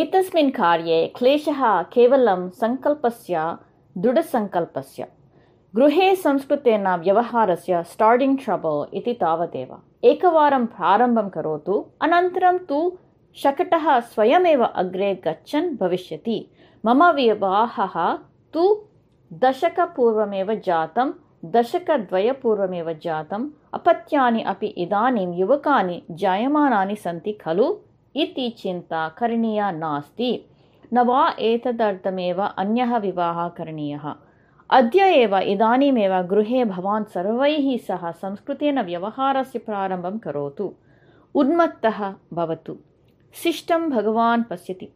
एतस्मिन् कार्ये क्लेशः केवलं सङ्कल्पस्य दृढसङ्कल्पस्य गृहे संस्कृतेन व्यवहारस्य स्टार्टिङ्ग् ट्रबल् इति तावदेव एकवारं प्रारम्भं करोतु अनन्तरं तु शकटः स्वयमेव अग्रे गच्छन् भविष्यति मम विवाहः तु दशकपूर्वमेव जातं दशकद्वयपूर्वमेव जातम् अपत्यानि अपि इदानीं युवकानि जायमानानि सन्ति खलु इति चिन्ता करणीया नास्ति। न वा एतदर्थमेव अन्यः विवाहः करणीयः। अद्य एव इदानीमेव गृहे भवान् सर्वैः सह संस्कृतेन व्यवहारस्य प्रारम्भं करोतु। उन्मत्तः भवतु। शिष्टं भगवान् पश्यति।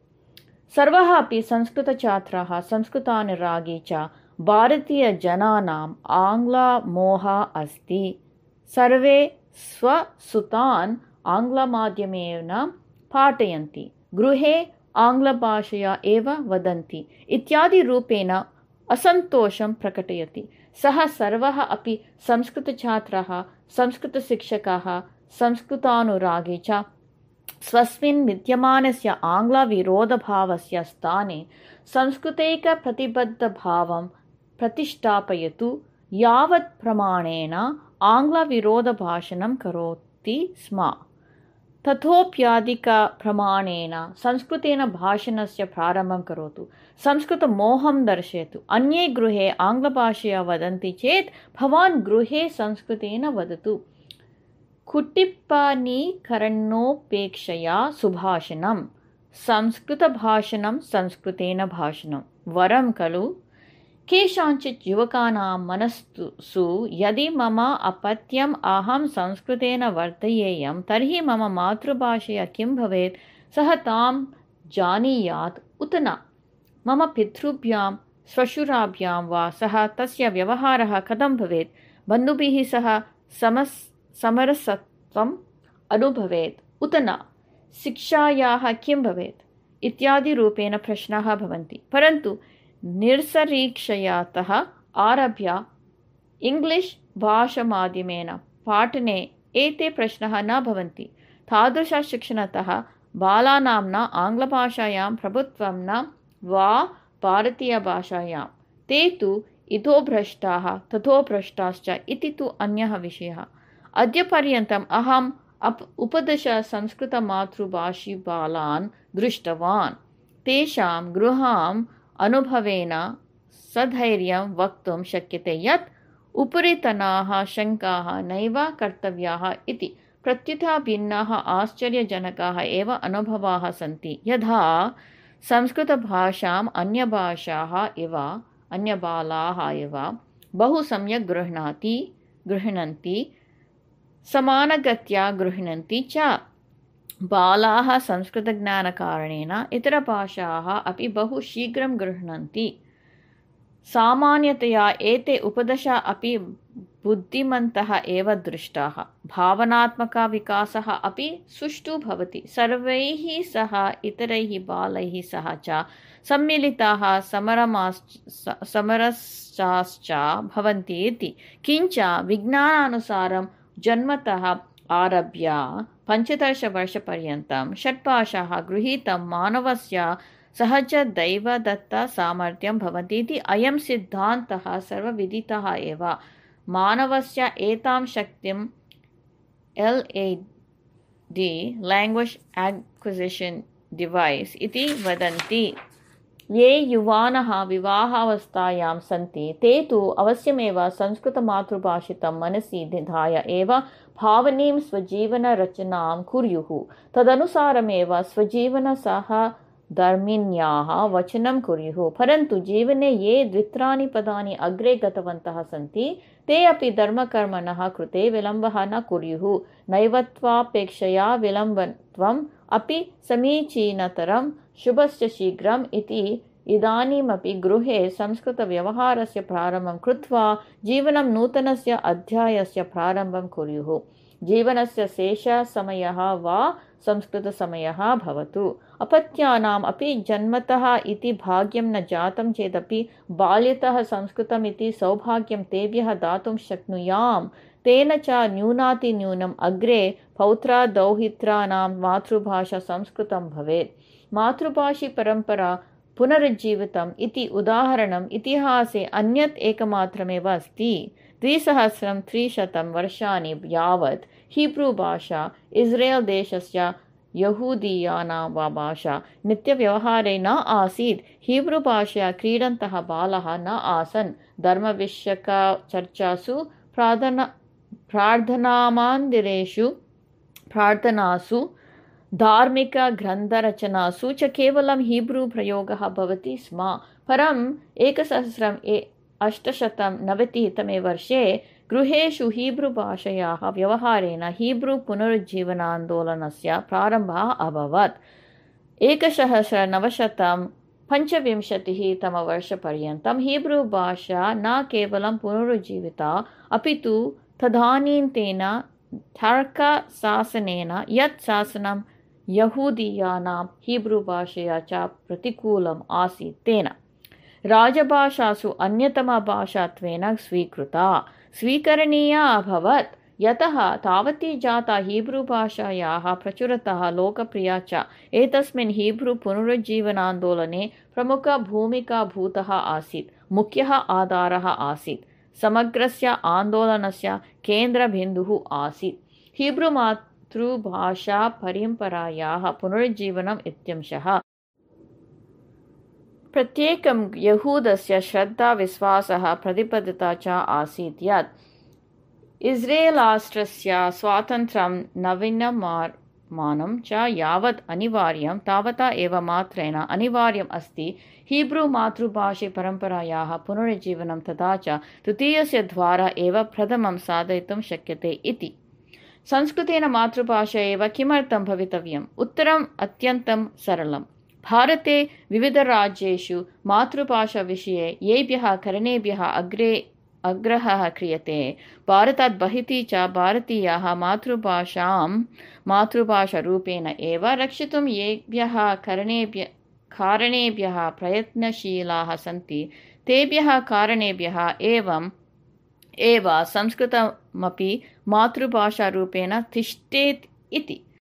सर्वः अपि संस्कृतछात्राः संस्कृतानुरागी च भारतीयजनानाम् आङ्ग्लमोहः अस्ति। सर्वे स्वसुतान् आङ्ग्लमाध्यमेन पाठयन्ति। गृहे आङ्ग्लभाषया एव वदन्ति। इत्यादिरूपेण असन्तोषं प्रकटयति। सः सर्वः अपि संस्कृतछात्राः संस्कृतशिक्षकाः संस्कृतानुरागी च स्वस्मिन् विद्यमानस्य आङ्ग्लविरोधभावस्य स्थाने संस्कृतैकप्रतिबद्धभावं प्रतिष्ठापयतु। यावत् प्रमाणेन आङ्ग्लविरोधभाषणं करोति स्म तथोप्याधिकप्रमाणेन संस्कृतेन भाषणस्य प्रारम्भं करोतु संस्कृतमोहं दर्शयतु अन्ये गृहे आङ्ग्लभाषया वदन्ति चेत् भवान् गृहे संस्कृतेन वदतु कुटिप्पनीकरणोपेक्षया सुभाषणं संस्कृतभाषणं संस्कृतेन भाषणं वरं खलु केषाञ्चित् युवकानां मनस्तु यदि मम अपत्यम् अहं संस्कृतेन वर्धयेयं तर्हि मम मातृभाषया किं भवेत्? सः तां जानीयात् उत न। मम पितृभ्यां श्वशुराभ्यां वा सः तस्य व्यवहारः कथं भवेत्? बन्धुभिः सह समस् समरसत्वम् अनुभवेत् उत न। शिक्षायाः किं भवेत्? इत्यादिरूपेण प्रश्नाः भवन्ति। परन्तु निर्सरीक्षयातः आरभ्य इङ्ग्लिश् भाषामाध्यमेन पाठने एते प्रश्नाः न भवन्ति। तादृशशिक्षणतः बालानां न आङ्ग्लभाषायां प्रभुत्वं न वा भारतीयभाषायां। ते तु इतो भ्रष्टाः तथो भ्रष्टाश्च इति तु अन्यः विषयः। अद्यपर्यन्तम् अहम् अप् उपदश संस्कृतमातृभाषी बालान् दृष्टवान्। तेषां गृहाम् अनुभवेन सधैर्यं वक्तुं शक्यते यत् उपरितनाः शङ्काः नैव कर्तव्याः इति। प्रत्युता भिन्नाः आश्चर्यजनकाः एव अनुभवाः सन्ति। यथा संस्कृतभाषाम् अन्यभाषाः इव, अन्यबालाः इव बहु सम्यक् गृह्णाति, गृह्णन्ति, समानगत्या गृह्णन्ति च। बालाः संस्कृतज्ञानकारणेन इतरभाषाः अपि बहु शीघ्रं गृह्णन्ति। सामान्यतया एते उपदश अपि बुद्धिमन्तः एव दृष्टाः। भावनात्मकविकासः अपि सुष्ठु भवति। सर्वैः सह, इतरैः बालैः सह च सम्मिलिताः समरमाश्च समरश्चाश्च भवन्ति इति। किञ्च विज्ञानानुसारं जन्मतः आरभ्य पञ्चदशवर्षपर्यन्तं षट्भाषाः गृहीतं मानवस्य सहजदैवदत्तसामर्थ्यं भवति इति अयं सिद्धान्तः सर्वविदितः एव। मानवस्य एतां शक्तिम् L A D language acquisition device इति वदन्ति। ये युवानः विवाहावस्थायां सन्ति ते तु अवश्यमेव संस्कृतमातृभाषितं मनसि निधाय एव भावनीं स्वजीवनरचनां कुर्युः। तदनुसारमेव स्वजीवनसह धर्मिण्याः वचनं कुर्युः। परन्तु जीवने ये द्वित्राणि पदानि अग्रे गतवन्तः सन्ति ते अपि धर्मकर्मणः कृते विलम्बः न कुर्युः। नैवत्वापेक्षया विलम्बत्वम् अपि समीचीनतरं शुभस्य शीघ्रम् इति इदानीमपि गृहे संस्कृतव्यवहारस्य प्रारम्भं कृत्वा जीवनं नूतनस्य अध्यायस्य प्रारम्भं कुर्युः। जीवनस्य शेषसमयः वा संस्कृतसमयः भवतु। अपत्यानाम् अपि जन्मतः इति भाग्यं न जातं चेदपि बाल्यतः संस्कृतम् इति सौभाग्यं तेभ्यः दातुं शक्नुयाम् तेन च न्यूनातिन्यूनम् अग्रे पौत्रादौहित्राणां मातृभाषा संस्कृतं भवेत्। मातृभाषीपरम्परा पुनरुज्जीवितम् इति उदाहरणम् इतिहासे अन्यत् एकमात्रमेव अस्ति। द्विसहस्रं त्रिशतं वर्षाणि यावत् हीब्रू भाषा इस्रेल् देशस्य यहूदीयानां वा भाषा नित्यव्यवहारे न आसीत्। हीब्रू भाषया क्रीडन्तः बालः न आसन्। धर्मविषयकचर्चासु प्रार्थना प्रार्थनामान्दिरेषु प्रार्थनासु, धार्मिकग्रन्थरचनासु च केवलं हीब्रू प्रयोगः भवति स्म। परम् एकसहस्रम् ए, अष्टशतं नवतितमे वर्षे गृहेषु हीब्रू भाषायाः व्यवहारेण हीब्रू पुनरुज्जीवनान्दोलनस्य प्रारम्भः अभवत्। एकसहस्रनवशतं पञ्चविंशतिः तमवर्षपर्यन्तं हीब्रू भाषा न केवलं पुनरुज्जीविता अपि तु तदानीन्तेन तर्कशासनेन यत् शासनं यहूदीयानां हीब्रू भाषया च प्रतिकूलम् आसीत् तेन। राजभाषासु अन्यतमभाषात्वेन स्वीकृता। स्वीकरणीया अभवत्। यतः तावती जाता हीब्रू भाषायाः प्रचुरतः लोकप्रिया च। एतस्मिन् हीब्रू पुनरुज्जीवनान्दोलने प्रमुखभूमिका भूतः आसीत्। मुख्यः आधारः आसीत्। समग्रस्य आन्दोलनस्य केन्द्रबिन्दुः आसीत्। हीब्रू मातृभाषापरम्परायाः पुनरुज्जीवनम् इत्यंशः। प्रत्येकं यहूदस्य श्रद्धाविश्वासः प्रतिबद्धता च आसीत्। यत् इस्रेलाष्ट्रस्य स्वातन्त्र्यं नवीनमानं च यावत् अनिवार्यं तावता एव मात्रेण अनिवार्यम् अस्ति। हीब्रू मातृभाषे परम्परायाः पुनरुज्जीवनं तथा च तृतीयस्य द्वारा एव प्रथमं साधयितुं शक्यते इति। संस्कृतेन मातृभाषा एव किमर्थं भवितव्यम्? उत्तरम् अत्यन्तं सरलं भारते विविधराज्येषु मातृभाषाविषये येभ्यः करणेभ्यः अग्रे अग्रहः क्रियते। भारतात् बहिः च भारतीयाः मातृभाषां मातृभाषारूपेण एव रक्षितुं येभ्यः करणेभ्य कारणेभ्यः प्रयत्नशीलाः सन्ति। तेभ्यः कारणेभ्यः एवम् एव संस्कृतमपि मातृभाषारूपेण तिष्ठेत् इति।